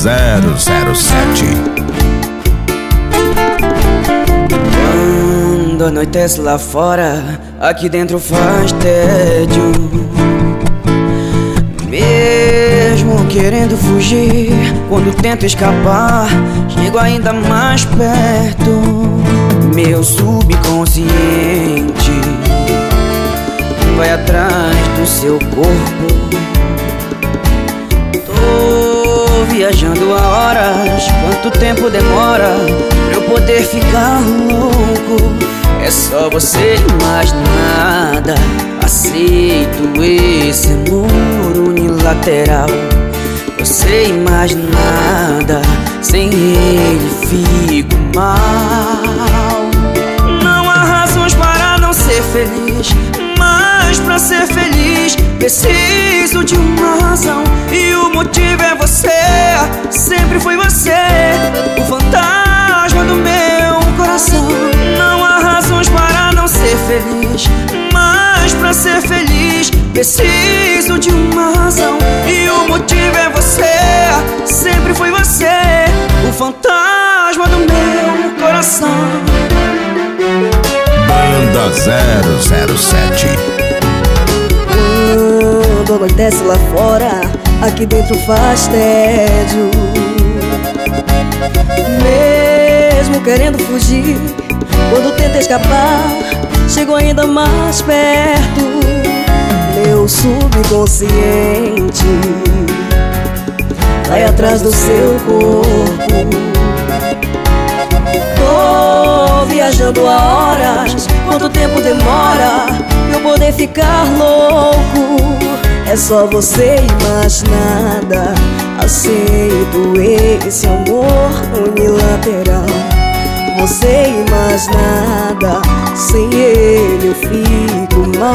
007 Quando anoitece lá fora, aqui dentro faz tédio. Mesmo querendo fugir, quando tento escapar, chego ainda mais perto. Meu subconsciente vai atrás do seu corpo. Viajando há horas, quanto tempo demora pra eu poder ficar louco? É só você e mais nada. Aceito esse amor unilateral. Você e mais nada, sem ele fico mal. Foi você, o fantasma do meu coração. Não há razões para não ser feliz, mas pra ser feliz preciso de uma razão. E o motivo é você, sempre foi você, o fantasma do meu coração. Banda 007 Quando anoitece lá fora, aqui dentro faz tédio. Querendo fugir, quando tenta escapar, chego ainda mais perto. Meu subconsciente vai atrás do seu corpo. Tô viajando há horas, quanto tempo demora eu poder ficar louco? É só você e mais nada. Aceito esse amor unilateral. Você e mais nada, sem ele eu fico mal.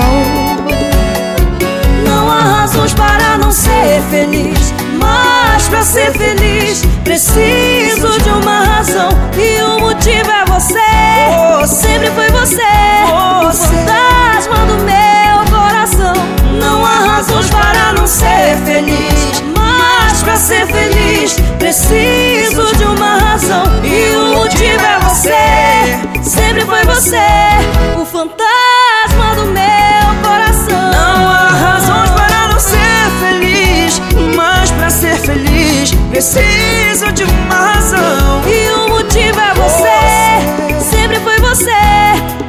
Não há razões para não ser feliz, mas pra ser feliz preciso de uma razão e o motivo é você. Sempre foi você, o fantasma do meu coração. Não há razões para não ser feliz, mas pra ser feliz preciso de uma razão e o motivo você, o fantasma do meu coração. Não há razões para não ser feliz, mas pra ser feliz preciso de uma razão. E o motivo é você, sempre foi você,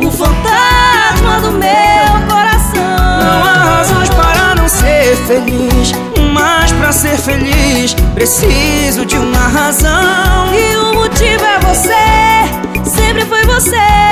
o fantasma do meu coração. Não há razões para não ser feliz, mas pra ser feliz preciso de uma razão. E o motivo é você, sempre foi você,